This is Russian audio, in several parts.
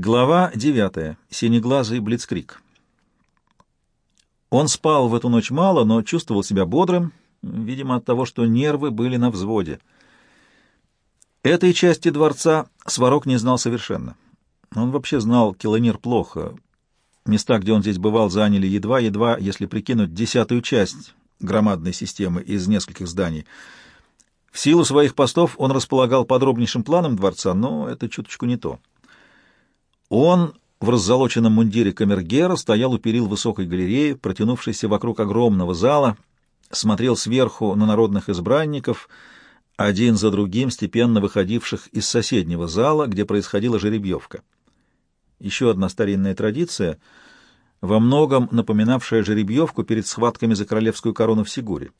Глава 9. Синеглазый Блицкрик. Он спал в эту ночь мало, но чувствовал себя бодрым, видимо, от того, что нервы были на взводе. Этой части дворца Сварог не знал совершенно. Он вообще знал Келонир плохо. Места, где он здесь бывал, заняли едва-едва, если прикинуть десятую часть громадной системы из нескольких зданий. В силу своих постов он располагал подробнейшим планом дворца, но это чуточку не то. Он в раззолоченном мундире камергера стоял у перил высокой галереи, протянувшейся вокруг огромного зала, смотрел сверху на народных избранников, один за другим степенно выходивших из соседнего зала, где происходила жеребьевка. Еще одна старинная традиция, во многом напоминавшая жеребьевку перед схватками за королевскую корону в Сигуре.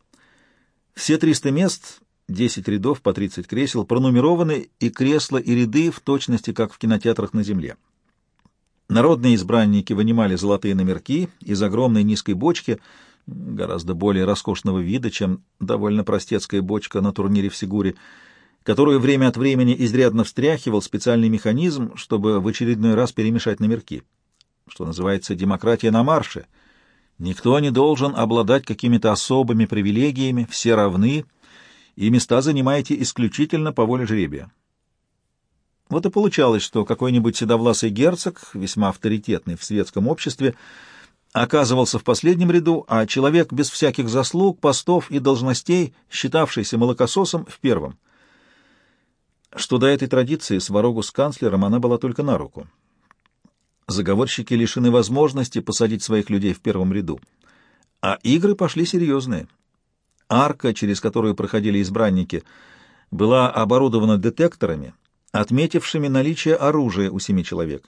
Все 300 мест, 10 рядов по 30 кресел, пронумерованы, и кресла, и ряды в точности, как в кинотеатрах на земле. Народные избранники вынимали золотые номерки из огромной низкой бочки, гораздо более роскошного вида, чем довольно простецкая бочка на турнире в Сигуре, которую время от времени изрядно встряхивал специальный механизм, чтобы в очередной раз перемешать номерки, что называется демократия на марше. Никто не должен обладать какими-то особыми привилегиями, все равны, и места занимаете исключительно по воле жребия. Вот и получалось, что какой-нибудь седовласый герцог, весьма авторитетный в светском обществе, оказывался в последнем ряду, а человек без всяких заслуг, постов и должностей, считавшийся молокососом, в первом. Что до этой традиции, сварогу с канцлером она была только на руку. Заговорщики лишены возможности посадить своих людей в первом ряду. А игры пошли серьезные. Арка, через которую проходили избранники, была оборудована детекторами — отметившими наличие оружия у семи человек.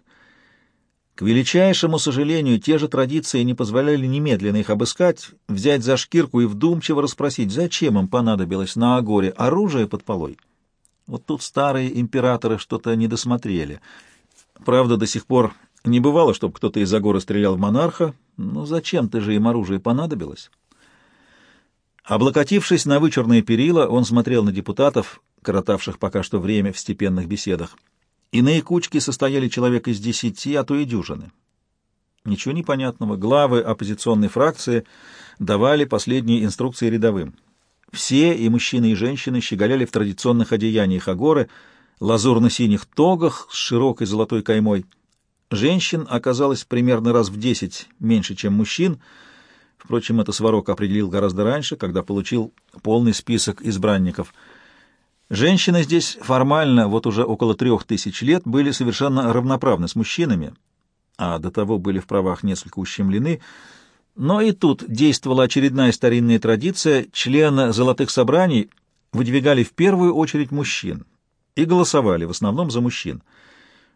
К величайшему сожалению, те же традиции не позволяли немедленно их обыскать, взять за шкирку и вдумчиво расспросить, зачем им понадобилось на Агоре оружие под полой. Вот тут старые императоры что-то не досмотрели. Правда, до сих пор не бывало, чтобы кто-то из Агора стрелял в монарха, но зачем-то же им оружие понадобилось. Облокотившись на вычурные перила, он смотрел на депутатов, коротавших пока что время в степенных беседах. Иные кучки состояли человек из десяти, а то и дюжины. Ничего непонятного. Главы оппозиционной фракции давали последние инструкции рядовым. Все, и мужчины, и женщины, щеголяли в традиционных одеяниях Агоры, лазурно-синих тогах с широкой золотой каймой. Женщин оказалось примерно раз в десять меньше, чем мужчин. Впрочем, это Сварог определил гораздо раньше, когда получил полный список избранников — Женщины здесь формально вот уже около трех тысяч лет были совершенно равноправны с мужчинами, а до того были в правах несколько ущемлены, но и тут действовала очередная старинная традиция, члены золотых собраний выдвигали в первую очередь мужчин и голосовали в основном за мужчин,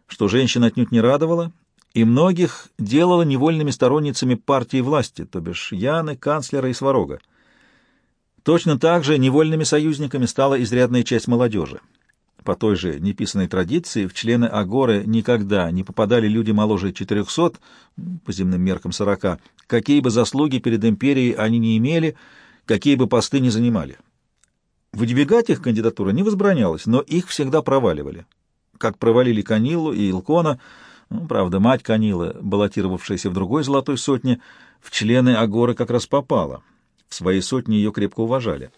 что женщин отнюдь не радовало, и многих делало невольными сторонницами партии власти, то бишь Яны, канцлера и Сварога. Точно так же невольными союзниками стала изрядная часть молодежи. По той же неписанной традиции в члены Агоры никогда не попадали люди моложе 400, по земным меркам 40, какие бы заслуги перед империей они не имели, какие бы посты не занимали. Выдвигать их кандидатура не возбранялась, но их всегда проваливали. Как провалили Канилу и Илкона, ну, правда, мать Канилы, баллотировавшаяся в другой золотой сотне, в члены Агоры как раз попала — в своей сотне ее крепко уважали.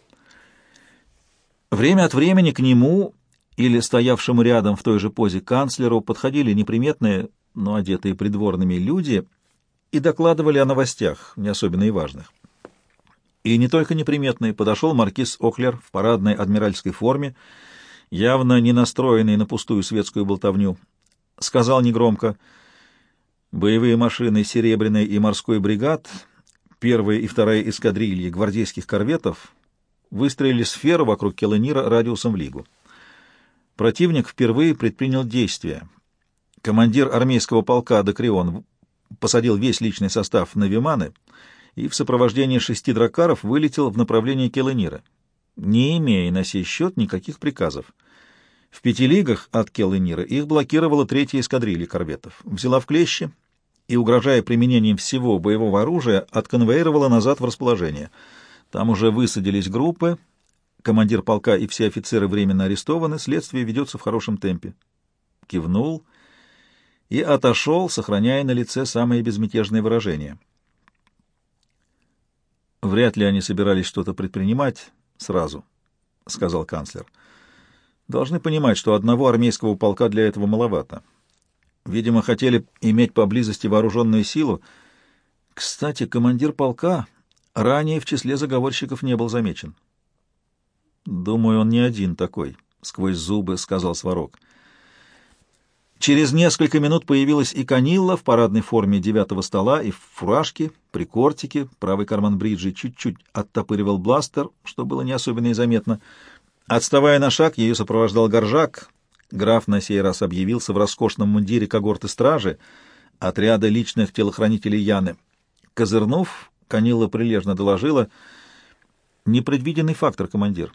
Время от времени к нему или стоявшему рядом в той же позе канцлеру подходили неприметные, но одетые придворными люди и докладывали о новостях, не особенно и важных. И не только неприметные, подошел маркиз Охлер в парадной адмиральской форме, явно не настроенный на пустую светскую болтовню. Сказал негромко, «Боевые машины Серебряной и морской бригад Первая и вторая эскадрильи гвардейских корветов выстроили сферу вокруг Келенира радиусом в лигу. Противник впервые предпринял действия. Командир армейского полка Докрион посадил весь личный состав на Виманы и в сопровождении шести дракаров вылетел в направлении Келенира, не имея на сей счет никаких приказов. В пяти лигах от Келенира их блокировала третья эскадрилья корветов, взяла в клещи и, угрожая применением всего боевого оружия, отконвоировала назад в расположение. Там уже высадились группы, командир полка и все офицеры временно арестованы, следствие ведется в хорошем темпе. Кивнул и отошел, сохраняя на лице самое безмятежное выражение. «Вряд ли они собирались что-то предпринимать сразу», — сказал канцлер. «Должны понимать, что одного армейского полка для этого маловато. Видимо, хотели иметь поблизости вооруженную силу. Кстати, командир полка ранее в числе заговорщиков не был замечен». «Думаю, он не один такой», — сквозь зубы сказал Сварог. Через несколько минут появилась и Канилла в парадной форме девятого стола и в фуражке, при кортике, правый карман бриджи чуть-чуть оттопыривал бластер, что было не особенно и заметно. Отставая на шаг, ее сопровождал горжак. Граф на сей раз объявился в роскошном мундире когорты стражи, отряда личных телохранителей Яны. Козырнув, Канилла прилежно доложила «Непредвиденный фактор, командир».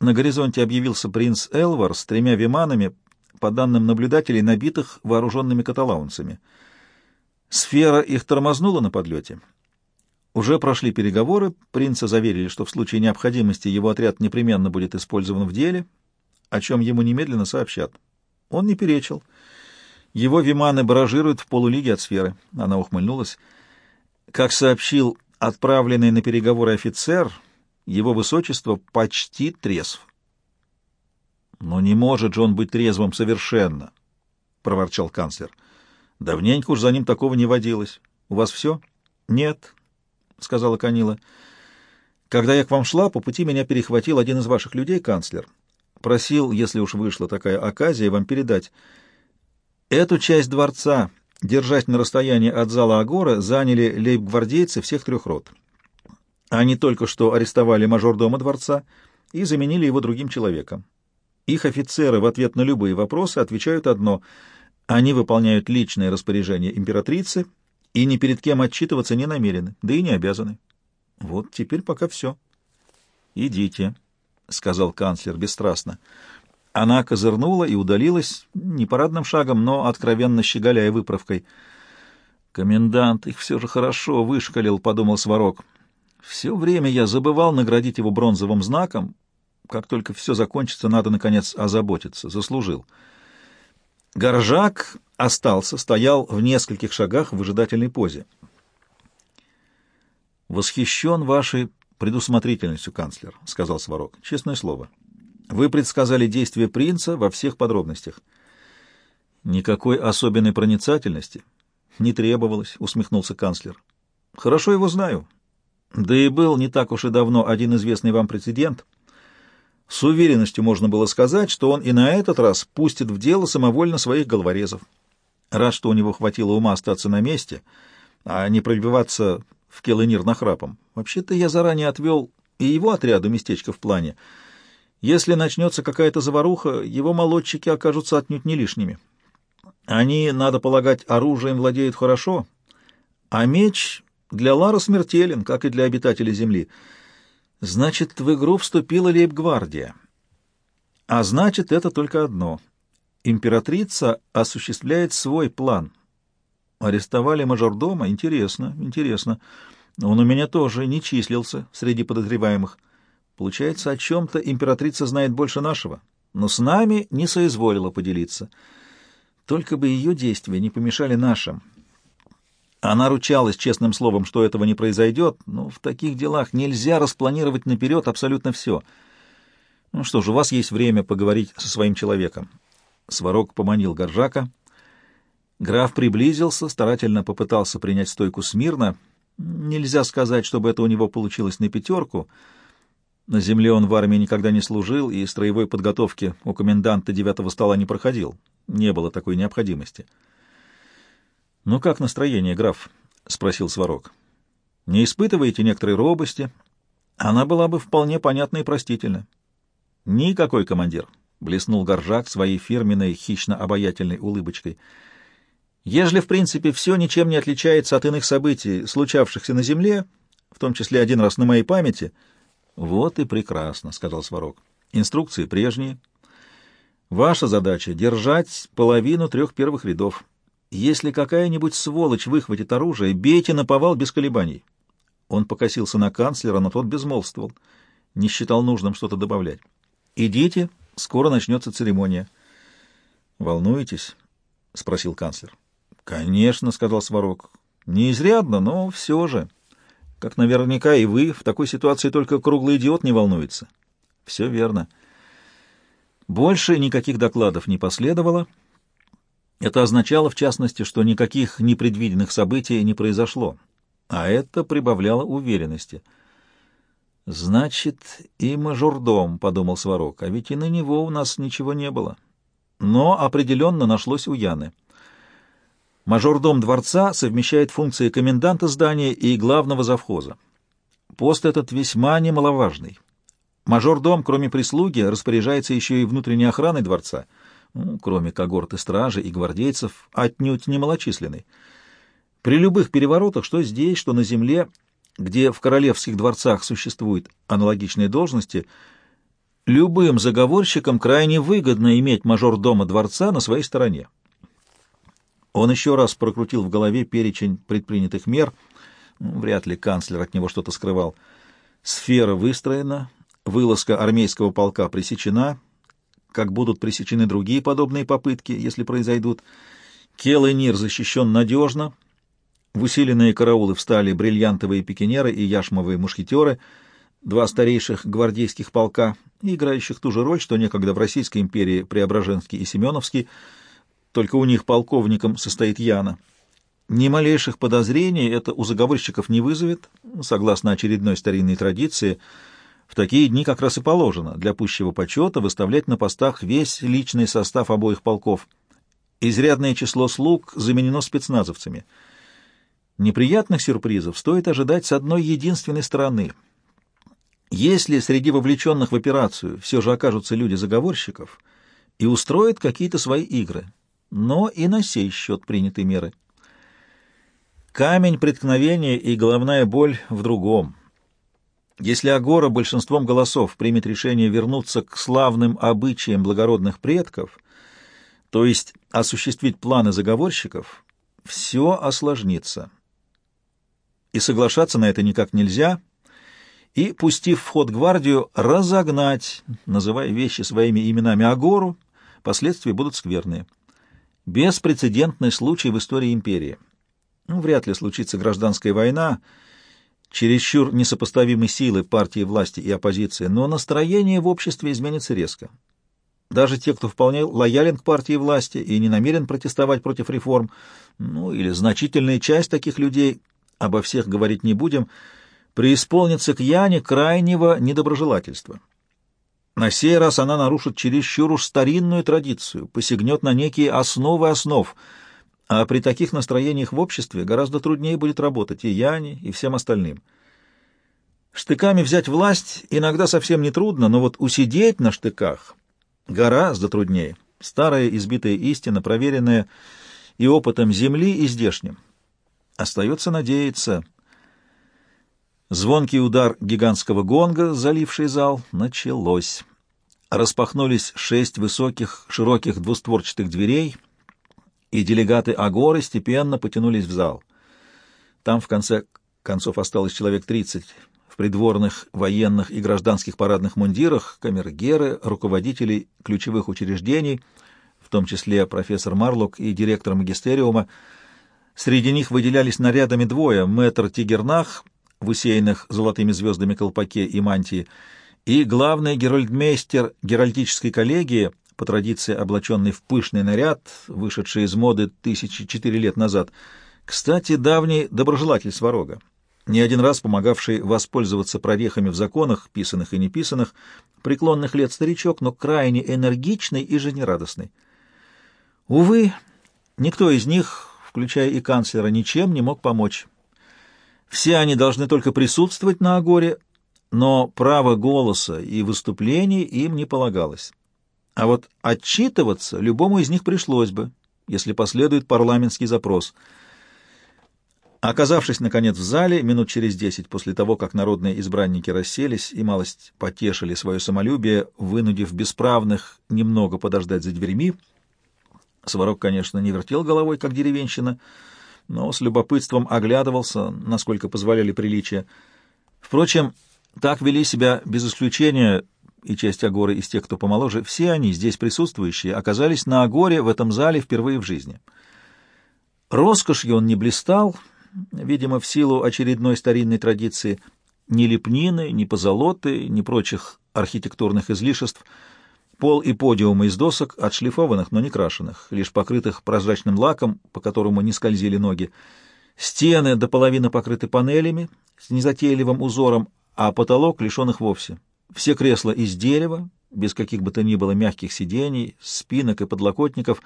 На горизонте объявился принц Элвар с тремя виманами, по данным наблюдателей, набитых вооруженными каталаунцами. Сфера их тормознула на подлете. Уже прошли переговоры, принца заверили, что в случае необходимости его отряд непременно будет использован в деле, о чем ему немедленно сообщат. Он не перечил. Его виманы баражируют в полулиге от сферы. Она ухмыльнулась. Как сообщил отправленный на переговоры офицер, его высочество почти трезв. Но не может же он быть трезвым совершенно, — проворчал канцлер. — Давненько уж за ним такого не водилось. У вас все? — Нет, — сказала Канила. — Когда я к вам шла, по пути меня перехватил один из ваших людей, канцлер. Просил, если уж вышла такая оказия, вам передать. Эту часть дворца, держась на расстоянии от зала Агора, заняли лейб-гвардейцы всех трех рот. Они только что арестовали мажордома дворца и заменили его другим человеком. Их офицеры в ответ на любые вопросы отвечают одно — они выполняют личные распоряжения императрицы и ни перед кем отчитываться не намерены, да и не обязаны. Вот теперь пока все. — Идите, — сказал канцлер бесстрастно. Она козырнула и удалилась, не парадным шагом, но откровенно щеголяя выправкой. «Комендант их все же хорошо вышкалил», — подумал Сварог. «Все время я забывал наградить его бронзовым знаком, как только все закончится, надо, наконец, озаботиться. Заслужил. Горжак остался, стоял в нескольких шагах в выжидательной позе. «Восхищен вашей предусмотрительностью, канцлер», — сказал Сварог. «Честное слово. Вы предсказали действия принца во всех подробностях». «Никакой особенной проницательности не требовалось», — усмехнулся канцлер. «Хорошо его знаю. Да и был не так уж и давно один известный вам прецедент — с уверенностью можно было сказать, что он и на этот раз пустит в дело самовольно своих головорезов. Рад, что у него хватило ума остаться на месте, а не пробиваться в Келенир нахрапом. Вообще-то я заранее отвел и его отряду местечко в плане. Если начнется какая-то заваруха, его молодчики окажутся отнюдь не лишними. Они, надо полагать, оружием владеют хорошо, а меч для Лара смертелен, как и для обитателей Земли — Значит, в игру вступила лейб-гвардия. А значит, это только одно. Императрица осуществляет свой план. Арестовали мажордома? Интересно, интересно. Он у меня тоже не числился среди подозреваемых. Получается, о чем-то императрица знает больше нашего, но с нами не соизволила поделиться. Только бы ее действия не помешали нашим. Она ручалась честным словом, что этого не произойдет, но в таких делах нельзя распланировать наперед абсолютно все. Ну что ж, у вас есть время поговорить со своим человеком. Сварог поманил Горжака. Граф приблизился, старательно попытался принять стойку смирно. Нельзя сказать, чтобы это у него получилось на пятерку. На земле он в армии никогда не служил и строевой подготовки у коменданта девятого стола не проходил. Не было такой необходимости. — «Ну как настроение, граф?» — спросил Сварог. «Не испытываете некоторой робости? Она была бы вполне понятна и простительна». «Никакой командир», — блеснул Горжак своей фирменной хищно-обаятельной улыбочкой. «Ежели, в принципе, все ничем не отличается от иных событий, случавшихся на земле, в том числе один раз на моей памяти...» «Вот и прекрасно», — сказал Сварог. «Инструкции прежние. Ваша задача — держать половину трех первых рядов». Если какая-нибудь сволочь выхватит оружие, бейте на повал без колебаний. Он покосился на канцлера, но тот безмолвствовал, не считал нужным что-то добавлять. Идите, скоро начнется церемония. Волнуетесь? — спросил канцлер. — Конечно, — сказал Сварог. — Не изрядно, но все же. Как наверняка и вы, в такой ситуации только круглый идиот не волнуется. — Все верно. Больше никаких докладов не последовало. Это означало, в частности, что никаких непредвиденных событий не произошло, а это прибавляло уверенности — «Значит, и мажордом», — подумал Сварог, — «а ведь и на него у нас ничего не было». Но определенно нашлось у Яны. Мажордом дворца совмещает функции коменданта здания и главного завхоза. Пост этот весьма немаловажный. Мажордом, кроме прислуги, распоряжается еще и внутренней охраной дворца, ну, кроме когорты стражи и гвардейцев, отнюдь немалочисленной. При любых переворотах, что здесь, что на земле, где в королевских дворцах существуют аналогичные должности, любым заговорщикам крайне выгодно иметь мажор-дома дворца на своей стороне. Он еще раз прокрутил в голове перечень предпринятых мер. Ну, вряд ли канцлер от него что-то скрывал. Сфера выстроена, вылазка армейского полка пресечена, как будут пресечены другие подобные попытки, если произойдут. Келый защищен надежно — в усиленные караулы встали бриллиантовые пикинеры и яшмовые мушкетеры, два старейших гвардейских полка, играющих ту же роль, что некогда в Российской империи Преображенский и Семеновский, только у них полковником состоит Яна. Ни малейших подозрений это у заговорщиков не вызовет, согласно очередной старинной традиции. В такие дни как раз и положено для пущего почета выставлять на постах весь личный состав обоих полков. Изрядное число слуг заменено спецназовцами — Неприятных сюрпризов стоит ожидать с одной единственной стороны. Если среди вовлеченных в операцию все же окажутся люди заговорщиков и устроят какие-то свои игры, но и на сей счет приняты меры. Камень преткновения и головная боль в другом. Если Агора большинством голосов примет решение вернуться к славным обычаям благородных предков, то есть осуществить планы заговорщиков, все осложнится и соглашаться на это никак нельзя, и, пустив в ход гвардию, разогнать, называя вещи своими именами Агору, последствия будут скверные. Беспрецедентный случай в истории империи. Ну, вряд ли случится гражданская война, чересчур несопоставимы силы партии власти и оппозиции, но настроение в обществе изменится резко. Даже те, кто вполне лоялен к партии власти и не намерен протестовать против реформ, ну или значительная часть таких людей, обо всех говорить не будем, преисполнится к Яне крайнего недоброжелательства. На сей раз она нарушит чересчур уж старинную традицию, посягнет на некие основы основ, а при таких настроениях в обществе гораздо труднее будет работать и Яне, и всем остальным. Штыками взять власть иногда совсем не трудно, но вот усидеть на штыках гораздо труднее. Старая избитая истина, проверенная и опытом земли, и здешним. Остается надеяться. Звонкий удар гигантского гонга, заливший зал, началось. Распахнулись шесть высоких, широких двустворчатых дверей, и делегаты Агоры степенно потянулись в зал. Там, в конце концов, осталось человек тридцать в придворных, военных и гражданских парадных мундирах, камергеры, руководители ключевых учреждений, в том числе профессор Марлок и директор магистериума, Среди них выделялись нарядами двое — мэтр Тигернах в усеянных золотыми звездами колпаке и мантии, и главный геральдмейстер геральдической коллегии, по традиции облаченный в пышный наряд, вышедший из моды тысячи четыре лет назад. Кстати, давний доброжелатель Сварога, не один раз помогавший воспользоваться прорехами в законах, писанных и неписанных, преклонных лет старичок, но крайне энергичный и жизнерадостный. Увы, никто из них, включая и канцлера, ничем не мог помочь. Все они должны только присутствовать на Агоре, но право голоса и выступлений им не полагалось. А вот отчитываться любому из них пришлось бы, если последует парламентский запрос. Оказавшись, наконец, в зале, минут через десять после того, как народные избранники расселись и малость потешили свое самолюбие, вынудив бесправных немного подождать за дверьми, Сварог, конечно, не вертел головой, как деревенщина, но с любопытством оглядывался, насколько позволяли приличия. Впрочем, так вели себя без исключения и часть Агоры из тех, кто помоложе, все они, здесь присутствующие, оказались на Агоре в этом зале впервые в жизни. Роскошью он не блистал, видимо, в силу очередной старинной традиции, ни лепнины, ни позолоты, ни прочих архитектурных излишеств. Пол и подиумы из досок, отшлифованных, но не крашеных, лишь покрытых прозрачным лаком, по которому не скользили ноги. Стены до половины покрыты панелями с незатейливым узором, а потолок лишен их вовсе. Все кресла из дерева, без каких бы то ни было мягких сидений, спинок и подлокотников.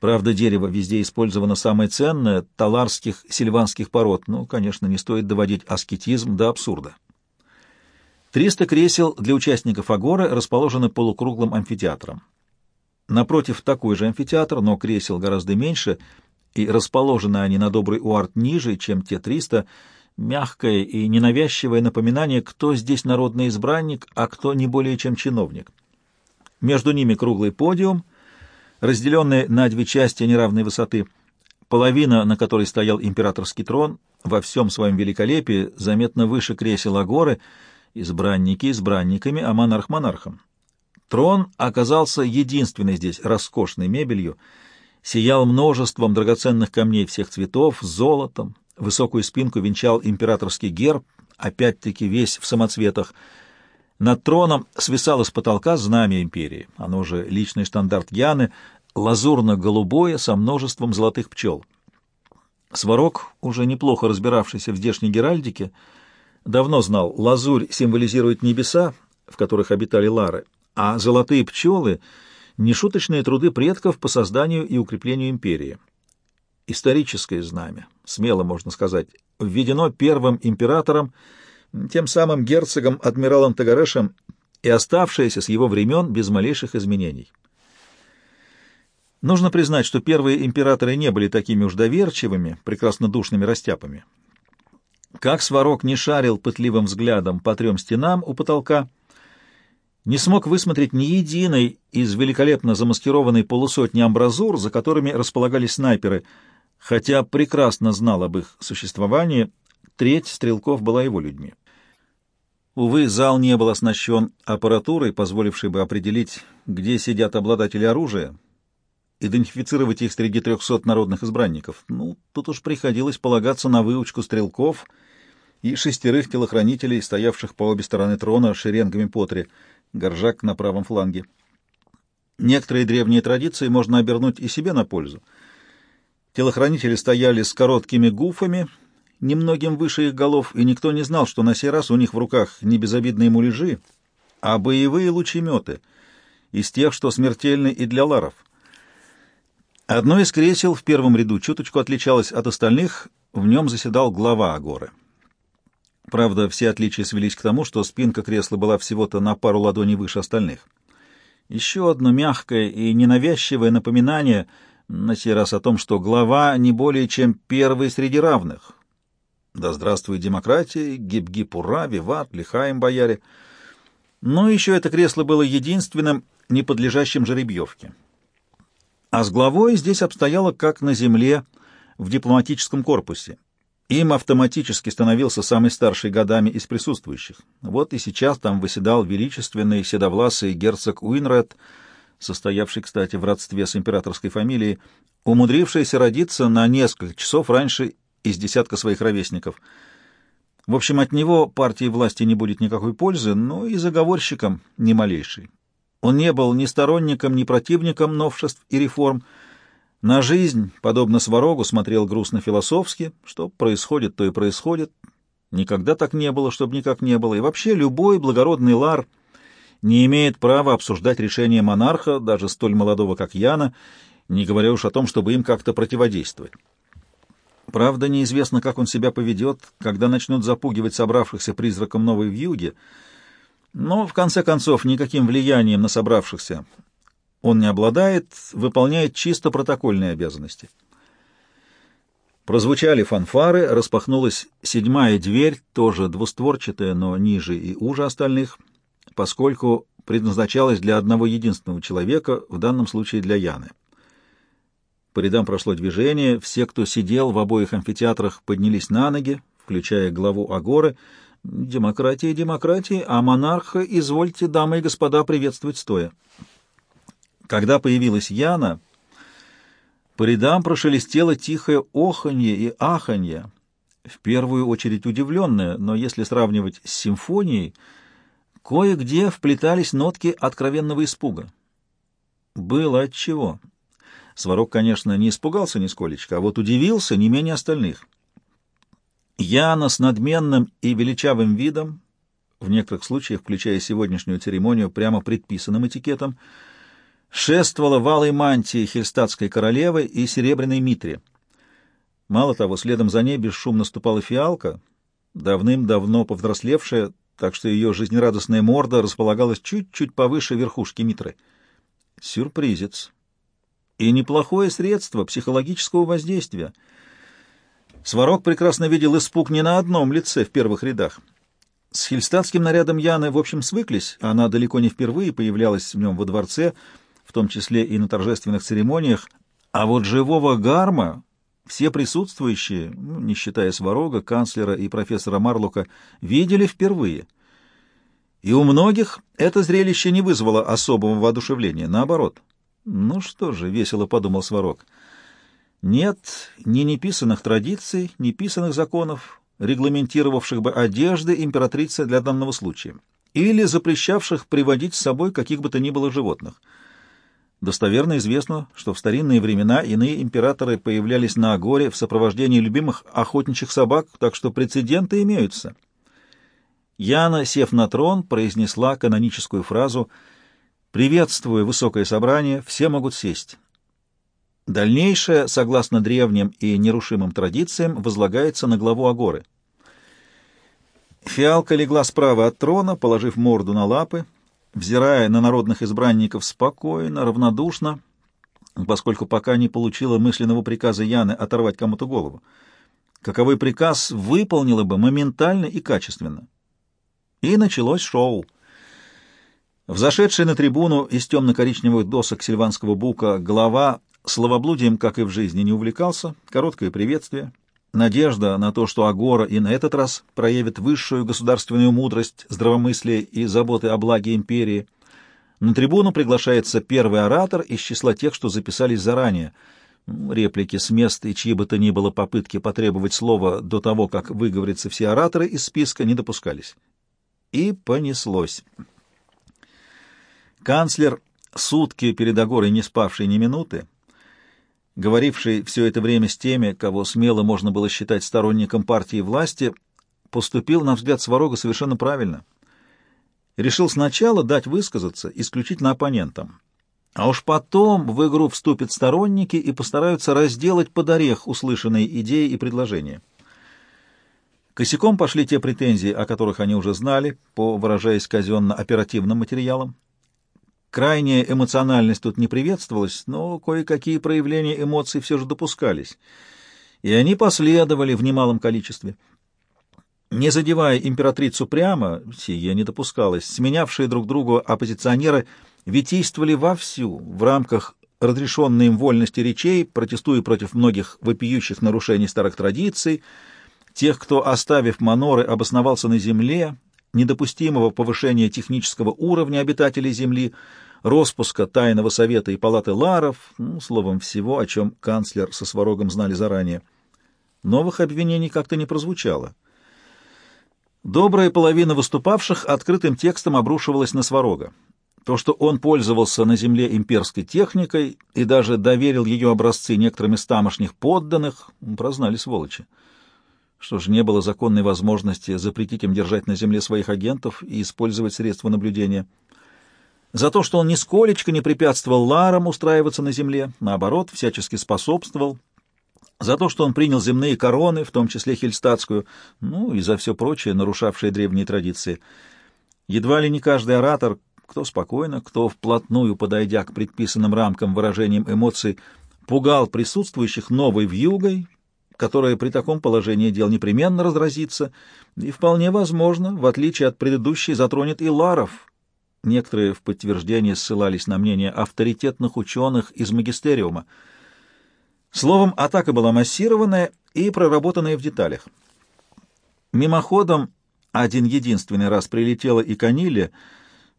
Правда, дерево везде использовано самое ценное — таларских сильванских пород. Ну, конечно, не стоит доводить аскетизм до абсурда. Триста кресел для участников Агоры расположены полукруглым амфитеатром. Напротив такой же амфитеатр, но кресел гораздо меньше, и расположены они на добрый уарт ниже, чем те триста, мягкое и ненавязчивое напоминание, кто здесь народный избранник, а кто не более чем чиновник. Между ними круглый подиум, разделенный на две части неравной высоты, половина, на которой стоял императорский трон, во всем своем великолепии, заметно выше кресела горы — избранники избранниками, а монарх монархом. Трон оказался единственной здесь роскошной мебелью, сиял множеством драгоценных камней всех цветов, золотом, высокую спинку венчал императорский герб, опять-таки весь в самоцветах. Над троном свисало с потолка знамя империи, оно же личный стандарт Яны, лазурно-голубое со множеством золотых пчел. Сварог, уже неплохо разбиравшийся в здешней геральдике, давно знал, лазурь символизирует небеса, в которых обитали лары, а золотые пчелы — нешуточные труды предков по созданию и укреплению империи. Историческое знамя, смело можно сказать, введено первым императором, тем самым герцогом адмиралом Тагарешем и оставшееся с его времен без малейших изменений. Нужно признать, что первые императоры не были такими уж доверчивыми, прекраснодушными растяпами. Как Сварог не шарил пытливым взглядом по трем стенам у потолка, не смог высмотреть ни единой из великолепно замаскированной полусотни амбразур, за которыми располагались снайперы, хотя прекрасно знал об их существовании, треть стрелков была его людьми. Увы, зал не был оснащен аппаратурой, позволившей бы определить, где сидят обладатели оружия, идентифицировать их среди трехсот народных избранников. Ну, тут уж приходилось полагаться на выучку стрелков — и шестерых телохранителей, стоявших по обе стороны трона шеренгами по три, горжак на правом фланге. Некоторые древние традиции можно обернуть и себе на пользу. Телохранители стояли с короткими гуфами, немногим выше их голов, и никто не знал, что на сей раз у них в руках не безобидные муляжи, а боевые лучеметы, из тех, что смертельны и для ларов. Одно из кресел в первом ряду чуточку отличалось от остальных, в нем заседал глава Агоры. Правда, все отличия свелись к тому, что спинка кресла была всего-то на пару ладоней выше остальных. Еще одно мягкое и ненавязчивое напоминание на сей раз о том, что глава не более чем первый среди равных. Да здравствует демократия, гиб-гиб ура, виват, лихаем бояре. Но еще это кресло было единственным, не подлежащим жеребьевке. А с главой здесь обстояло, как на земле в дипломатическом корпусе. Им автоматически становился самый старший годами из присутствующих. Вот и сейчас там выседал величественный седовласый герцог Уинред, состоявший, кстати, в родстве с императорской фамилией, умудрившийся родиться на несколько часов раньше из десятка своих ровесников. В общем, от него партии власти не будет никакой пользы, но и заговорщикам ни малейшей. Он не был ни сторонником, ни противником новшеств и реформ, на жизнь, подобно сварогу, смотрел грустно-философски. Что происходит, то и происходит. Никогда так не было, чтобы никак не было. И вообще любой благородный лар не имеет права обсуждать решение монарха, даже столь молодого, как Яна, не говоря уж о том, чтобы им как-то противодействовать. Правда, неизвестно, как он себя поведет, когда начнут запугивать собравшихся призраком новой вьюги, но, в конце концов, никаким влиянием на собравшихся он не обладает, выполняет чисто протокольные обязанности. Прозвучали фанфары, распахнулась седьмая дверь, тоже двустворчатая, но ниже и уже остальных, поскольку предназначалась для одного единственного человека, в данном случае для Яны. По рядам прошло движение, все, кто сидел в обоих амфитеатрах, поднялись на ноги, включая главу Агоры, Демократия, демократия, а монарха, извольте, дамы и господа, приветствовать стоя. Когда появилась Яна, по рядам прошелестело тихое оханье и аханье, в первую очередь удивленное, но если сравнивать с симфонией, кое-где вплетались нотки откровенного испуга. Было отчего. Сварог, конечно, не испугался нисколечко, а вот удивился не менее остальных. Яна с надменным и величавым видом, в некоторых случаях, включая сегодняшнюю церемонию, прямо предписанным этикетом, шествовала в алой мантии хельстатской королевы и серебряной митре. Мало того, следом за ней бесшумно ступала фиалка, давным-давно повзрослевшая, так что ее жизнерадостная морда располагалась чуть-чуть повыше верхушки митры. Сюрпризец. И неплохое средство психологического воздействия — Сварог прекрасно видел испуг не на одном лице в первых рядах. С хельстатским нарядом Яны, в общем, свыклись, она далеко не впервые появлялась в нем во дворце, в том числе и на торжественных церемониях, а вот живого гарма все присутствующие, ну, не считая Сварога, канцлера и профессора Марлока, видели впервые. И у многих это зрелище не вызвало особого воодушевления, наоборот. «Ну что же», — весело подумал Сварог, — нет ни неписанных традиций, ни писанных законов, регламентировавших бы одежды императрицы для данного случая, или запрещавших приводить с собой каких бы то ни было животных. Достоверно известно, что в старинные времена иные императоры появлялись на Агоре в сопровождении любимых охотничьих собак, так что прецеденты имеются. Яна, сев на трон, произнесла каноническую фразу «Приветствую высокое собрание, все могут сесть». Дальнейшее, согласно древним и нерушимым традициям, возлагается на главу Агоры. Фиалка легла справа от трона, положив морду на лапы, взирая на народных избранников спокойно, равнодушно, поскольку пока не получила мысленного приказа Яны оторвать кому-то голову. Каковой приказ выполнила бы моментально и качественно. И началось шоу. Взошедший на трибуну из темно-коричневых досок сильванского бука глава Словоблудием, как и в жизни, не увлекался, короткое приветствие, надежда на то, что Агора и на этот раз проявит высшую государственную мудрость, здравомыслие и заботы о благе империи. На трибуну приглашается первый оратор из числа тех, что записались заранее. Реплики с места и чьи бы то ни было попытки потребовать слова до того, как выговорятся все ораторы из списка, не допускались. И понеслось. Канцлер, сутки перед Агорой не спавший ни минуты, говоривший все это время с теми, кого смело можно было считать сторонником партии власти, поступил, на взгляд Сварога, совершенно правильно. Решил сначала дать высказаться исключительно оппонентам, а уж потом в игру вступят сторонники и постараются разделать под орех услышанные идеи и предложения. Косяком пошли те претензии, о которых они уже знали, по, выражаясь казенно, оперативным материалам. Крайняя эмоциональность тут не приветствовалась, но кое-какие проявления эмоций все же допускались, и они последовали в немалом количестве. Не задевая императрицу прямо, сие не допускалось, сменявшие друг другу оппозиционеры витийствовали вовсю в рамках разрешенной им вольности речей, протестуя против многих вопиющих нарушений старых традиций, тех, кто, оставив маноры, обосновался на земле, недопустимого повышения технического уровня обитателей Земли, распуска Тайного Совета и Палаты Ларов, ну, словом, всего, о чем канцлер со Сварогом знали заранее. Новых обвинений как-то не прозвучало. Добрая половина выступавших открытым текстом обрушивалась на Сварога. То, что он пользовался на земле имперской техникой и даже доверил ее образцы некоторым из тамошних подданных, прознали сволочи. Что же, не было законной возможности запретить им держать на земле своих агентов и использовать средства наблюдения. За то, что он нисколечко не препятствовал Ларам устраиваться на земле, наоборот, всячески способствовал. За то, что он принял земные короны, в том числе хельстатскую, ну и за все прочее, нарушавшее древние традиции. Едва ли не каждый оратор, кто спокойно, кто вплотную, подойдя к предписанным рамкам выражением эмоций, пугал присутствующих новой вьюгой, которая при таком положении дел непременно разразится, и вполне возможно, в отличие от предыдущей, затронет и Ларов. Некоторые в подтверждение ссылались на мнение авторитетных ученых из магистериума. Словом, атака была массированная и проработанная в деталях. Мимоходом один единственный раз прилетела и Каниле,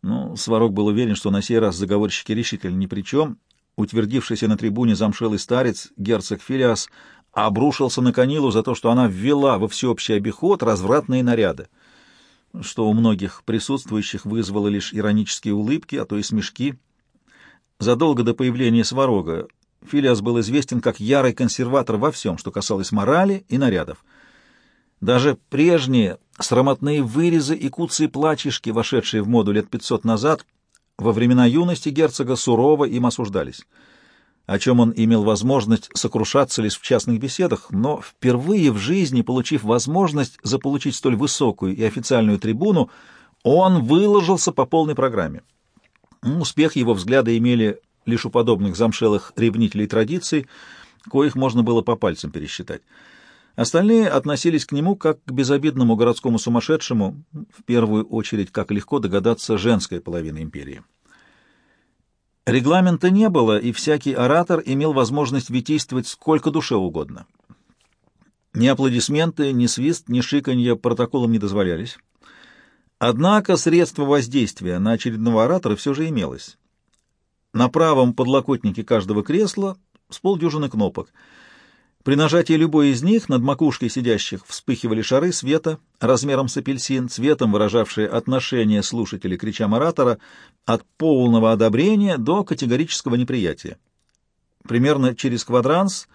но Сварог был уверен, что на сей раз заговорщики решительно ни при чем. Утвердившийся на трибуне замшелый старец, герцог Филиас, обрушился на Канилу за то, что она ввела во всеобщий обиход развратные наряды, что у многих присутствующих вызвало лишь иронические улыбки, а то и смешки. Задолго до появления Сварога Филиас был известен как ярый консерватор во всем, что касалось морали и нарядов. Даже прежние срамотные вырезы и куцы платьишки, вошедшие в моду лет пятьсот назад, во времена юности герцога сурово им осуждались, о чем он имел возможность сокрушаться лишь в частных беседах, но впервые в жизни, получив возможность заполучить столь высокую и официальную трибуну, он выложился по полной программе. Успех его взгляда имели лишь у подобных замшелых ревнителей традиций, коих можно было по пальцам пересчитать. Остальные относились к нему как к безобидному городскому сумасшедшему, в первую очередь, как легко догадаться, женской половины империи. Регламента не было, и всякий оратор имел возможность витийствовать сколько душе угодно. Ни аплодисменты, ни свист, ни шиканье протоколом не дозволялись. Однако средство воздействия на очередного оратора все же имелось. На правом подлокотнике каждого кресла с полдюжины кнопок — при нажатии любой из них над макушкой сидящих вспыхивали шары света размером с апельсин, цветом выражавшие отношение слушателей к речам оратора от полного одобрения до категорического неприятия. Примерно через квадранс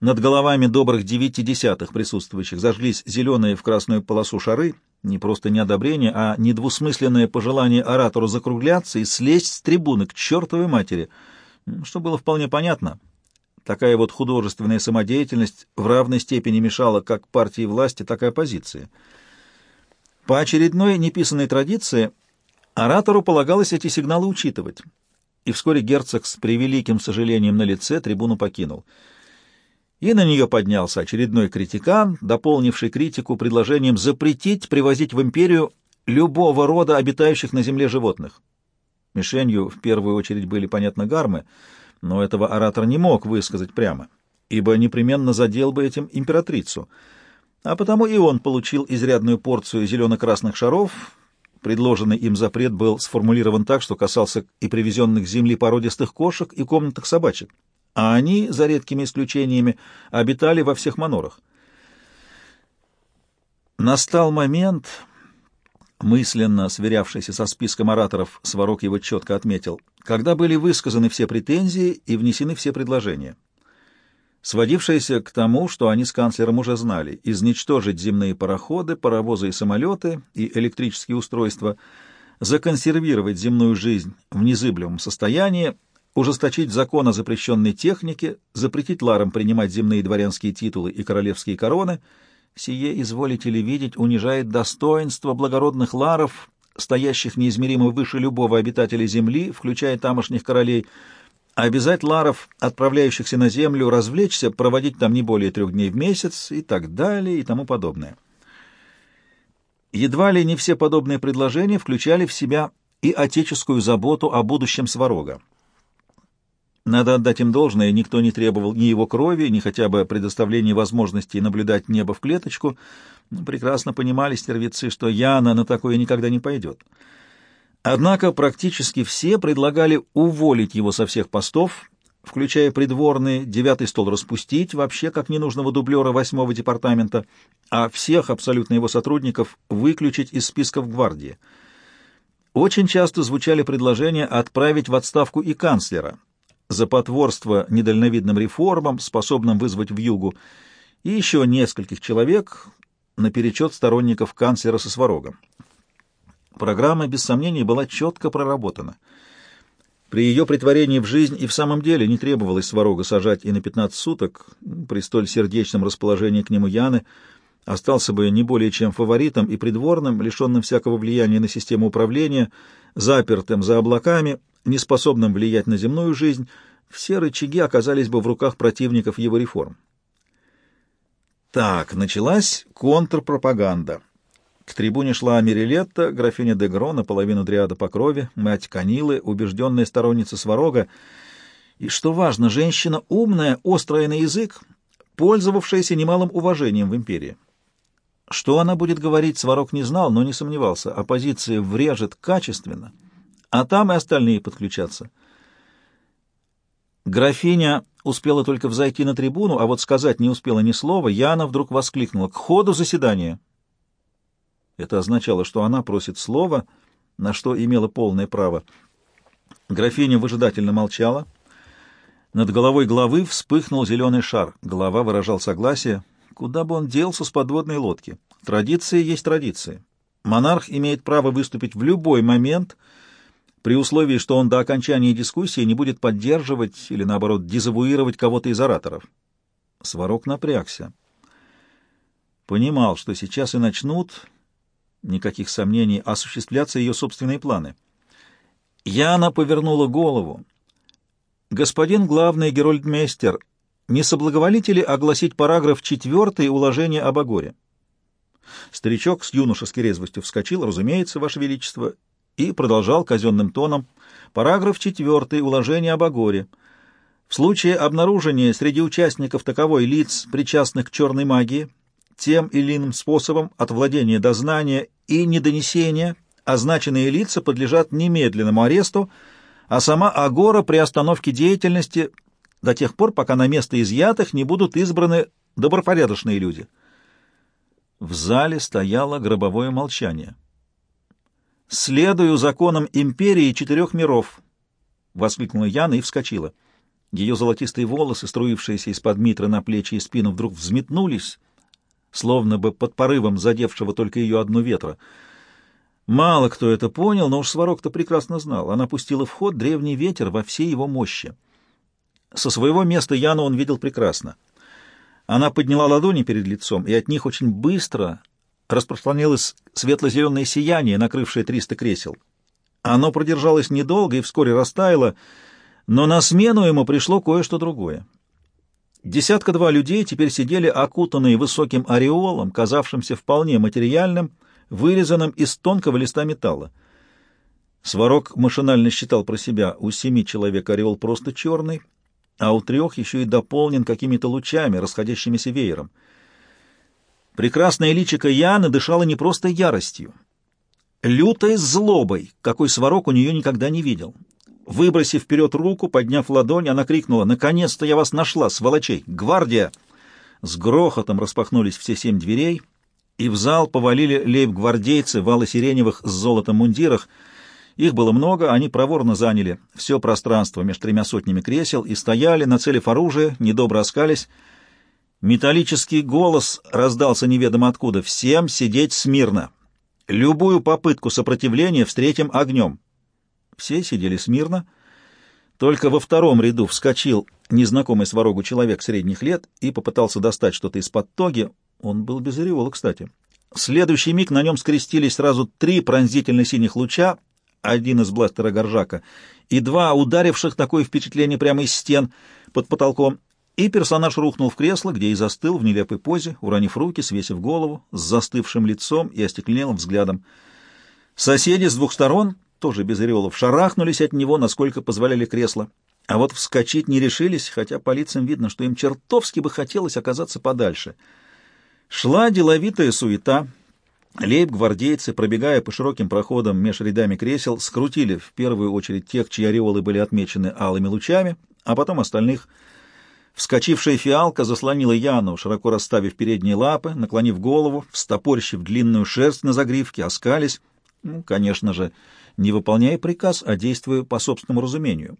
над головами добрых девяти десятых присутствующих зажглись зеленые в красную полосу шары, не просто неодобрение, а недвусмысленное пожелание оратору закругляться и слезть с трибуны к чертовой матери, что было вполне понятно — Такая вот художественная самодеятельность в равной степени мешала как партии власти, так и оппозиции. По очередной неписанной традиции оратору полагалось эти сигналы учитывать, и вскоре герцог с превеликим сожалением на лице трибуну покинул. И на нее поднялся очередной критикан, дополнивший критику предложением запретить привозить в империю любого рода обитающих на земле животных. Мишенью в первую очередь были, понятно, гармы — но этого оратор не мог высказать прямо, ибо непременно задел бы этим императрицу. А потому и он получил изрядную порцию зелено-красных шаров. Предложенный им запрет был сформулирован так, что касался и привезенных с земли породистых кошек и комнатных собачек, а они, за редкими исключениями, обитали во всех манорах. Настал момент, мысленно сверявшийся со списком ораторов, Сварог его четко отметил, когда были высказаны все претензии и внесены все предложения, сводившиеся к тому, что они с канцлером уже знали, изничтожить земные пароходы, паровозы и самолеты и электрические устройства, законсервировать земную жизнь в незыблемом состоянии, ужесточить закон о запрещенной технике, запретить ларам принимать земные дворянские титулы и королевские короны — Сие, изволите ли видеть, унижает достоинство благородных ларов, стоящих неизмеримо выше любого обитателя земли, включая тамошних королей, обязать ларов, отправляющихся на землю, развлечься, проводить там не более трех дней в месяц и так далее и тому подобное. Едва ли не все подобные предложения включали в себя и отеческую заботу о будущем Сварога. Надо отдать им должное, никто не требовал ни его крови, ни хотя бы предоставления возможности наблюдать небо в клеточку. Прекрасно понимали стервицы, что Яна на такое никогда не пойдет. Однако практически все предлагали уволить его со всех постов, включая придворные, девятый стол распустить, вообще как ненужного дублера восьмого департамента, а всех абсолютно его сотрудников выключить из списков гвардии. Очень часто звучали предложения отправить в отставку и канцлера — за потворство недальновидным реформам, способным вызвать вьюгу, и еще нескольких человек наперечет сторонников канцлера со сварогом. Программа, без сомнений, была четко проработана. При ее притворении в жизнь и в самом деле не требовалось сварога сажать и на 15 суток, при столь сердечном расположении к нему Яны, остался бы не более чем фаворитом и придворным, лишенным всякого влияния на систему управления, запертым за облаками — неспособным влиять на земную жизнь, все рычаги оказались бы в руках противников его реформ. Так, началась контрпропаганда. К трибуне шла Мерилетта, графиня де Гро, наполовину дриада по крови, мать Канилы, убежденная сторонница Сварога. И, что важно, женщина умная, острая на язык, пользовавшаяся немалым уважением в империи. Что она будет говорить, Сварог не знал, но не сомневался. Оппозиция врежет качественно, а там и остальные подключатся. Графиня успела только взойти на трибуну, а вот сказать не успела ни слова. Яна вдруг воскликнула «К ходу заседания!» Это означало, что она просит слова, на что имела полное право. Графиня выжидательно молчала. Над головой главы вспыхнул зеленый шар. Глава выражал согласие. Куда бы он делся с подводной лодки? Традиции есть традиции. Монарх имеет право выступить в любой момент, при условии, что он до окончания дискуссии не будет поддерживать или, наоборот, дезавуировать кого-то из ораторов. Сварог напрягся. Понимал, что сейчас и начнут, никаких сомнений, осуществляться ее собственные планы. Яна повернула голову. «Господин главный герольдмейстер, не соблаговолите ли огласить параграф 4 уложения об Агоре?» Старичок с юношеской резвостью вскочил, разумеется, Ваше Величество, и продолжал казенным тоном. Параграф 4 уложения об Агоре. В случае обнаружения среди участников таковой лиц, причастных к черной магии, тем или иным способом от владения до знания и недонесения, означенные лица подлежат немедленному аресту, а сама Агора при остановке деятельности до тех пор, пока на место изъятых не будут избраны добропорядочные люди. В зале стояло гробовое молчание. «Следую законам империи четырех миров!» — воскликнула Яна и вскочила. Ее золотистые волосы, струившиеся из-под митры на плечи и спину, вдруг взметнулись, словно бы под порывом задевшего только ее одну ветра. Мало кто это понял, но уж Сварог-то прекрасно знал. Она пустила в ход древний ветер во всей его мощи. Со своего места Яну он видел прекрасно. Она подняла ладони перед лицом, и от них очень быстро распространилось светло-зеленое сияние, накрывшее триста кресел. Оно продержалось недолго и вскоре растаяло, но на смену ему пришло кое-что другое. Десятка-два людей теперь сидели окутанные высоким ореолом, казавшимся вполне материальным, вырезанным из тонкого листа металла. Сварог машинально считал про себя, у семи человек ореол просто черный, а у трех еще и дополнен какими-то лучами, расходящимися веером. Прекрасное личико Яны дышало не просто яростью, лютой злобой, какой Сварог у нее никогда не видел. Выбросив вперед руку, подняв ладонь, она крикнула «Наконец-то я вас нашла, сволочей! Гвардия!» С грохотом распахнулись все семь дверей, и в зал повалили лейб-гвардейцы в ало-сиреневых с золотом мундирах — их было много, они проворно заняли все пространство между тремя сотнями кресел и стояли, нацелив оружие, недобро оскались. Металлический голос раздался неведомо откуда. «Всем сидеть смирно! Любую попытку сопротивления встретим огнем!» Все сидели смирно. Только во втором ряду вскочил незнакомый сварогу человек средних лет и попытался достать что-то из-под тоги. Он был без ореола, кстати. В следующий миг на нем скрестились сразу три пронзительно-синих луча, один из бластера Горжака, и два ударивших такое впечатление прямо из стен под потолком, и персонаж рухнул в кресло, где и застыл в нелепой позе, уронив руки, свесив голову, с застывшим лицом и остекленелым взглядом. Соседи с двух сторон, тоже без ореолов, шарахнулись от него, насколько позволяли кресла. А вот вскочить не решились, хотя по лицам видно, что им чертовски бы хотелось оказаться подальше. Шла деловитая суета — Лейб-гвардейцы, пробегая по широким проходам меж рядами кресел, скрутили в первую очередь тех, чьи ореолы были отмечены алыми лучами, а потом остальных. Вскочившая фиалка заслонила Яну, широко расставив передние лапы, наклонив голову, встопорщив длинную шерсть на загривке, оскались, ну, конечно же, не выполняя приказ, а действуя по собственному разумению.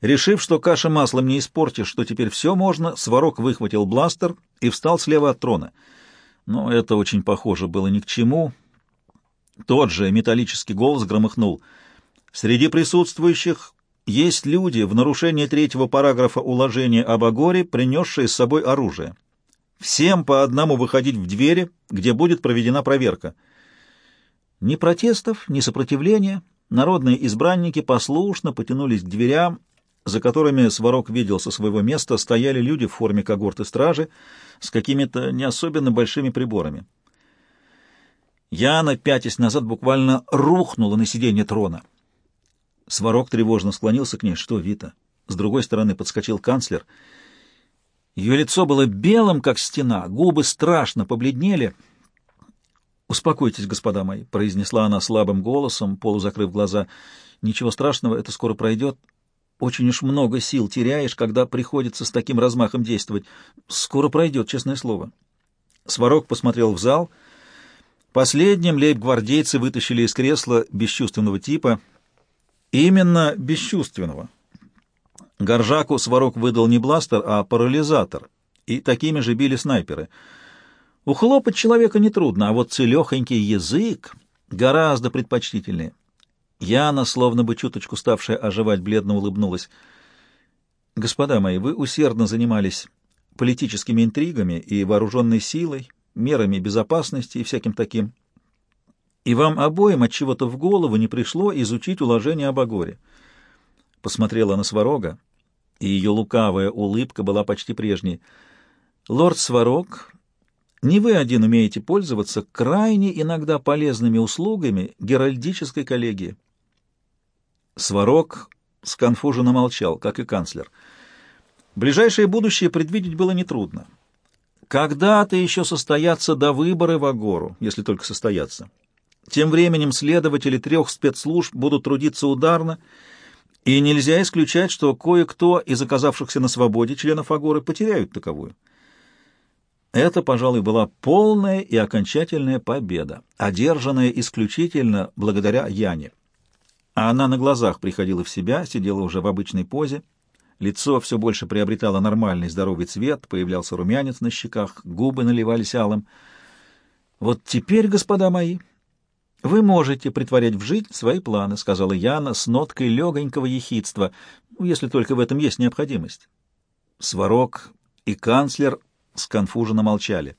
Решив, что каша маслом не испортишь, что теперь все можно, Сварог выхватил бластер и встал слева от трона — но это очень похоже было ни к чему. Тот же металлический голос громыхнул. «Среди присутствующих есть люди, в нарушение третьего параграфа уложения об Агоре, принесшие с собой оружие. Всем по одному выходить в двери, где будет проведена проверка. Ни протестов, ни сопротивления. Народные избранники послушно потянулись к дверям, за которыми Сварог видел со своего места, стояли люди в форме когорты стражи с какими-то не особенно большими приборами. Яна, пятясь назад, буквально рухнула на сиденье трона. Сварог тревожно склонился к ней. «Что, Вита?» С другой стороны подскочил канцлер. Ее лицо было белым, как стена, губы страшно побледнели. «Успокойтесь, господа мои», — произнесла она слабым голосом, полузакрыв глаза. «Ничего страшного, это скоро пройдет. Очень уж много сил теряешь, когда приходится с таким размахом действовать. Скоро пройдет, честное слово». Сварог посмотрел в зал. Последним лейб-гвардейцы вытащили из кресла бесчувственного типа. Именно бесчувственного. Горжаку Сварог выдал не бластер, а парализатор, и такими же били снайперы. Ухлопать человека нетрудно, а вот целехонький язык гораздо предпочтительнее. Яна, словно бы чуточку ставшая оживать, бледно улыбнулась. «Господа мои, вы усердно занимались политическими интригами и вооруженной силой, мерами безопасности и всяким таким. И вам обоим от чего-то в голову не пришло изучить уложение об Агоре. Посмотрела на Сварога, и ее лукавая улыбка была почти прежней. Лорд Сварог, не вы один умеете пользоваться крайне иногда полезными услугами геральдической коллегии. Сварог сконфуженно молчал, как и канцлер. Ближайшее будущее предвидеть было нетрудно. Когда-то еще состоятся до выборы в Агору, если только состоятся. Тем временем следователи трех спецслужб будут трудиться ударно, и нельзя исключать, что кое-кто из оказавшихся на свободе членов Агоры потеряют таковую. Это, пожалуй, была полная и окончательная победа, одержанная исключительно благодаря Яне. А она на глазах приходила в себя, сидела уже в обычной позе, Лицо все больше приобретало нормальный здоровый цвет, появлялся румянец на щеках, губы наливались алым. «Вот теперь, господа мои, вы можете притворять в жизнь свои планы», — сказала Яна с ноткой легонького ехидства, ну, если только в этом есть необходимость. Сварог и канцлер сконфуженно молчали.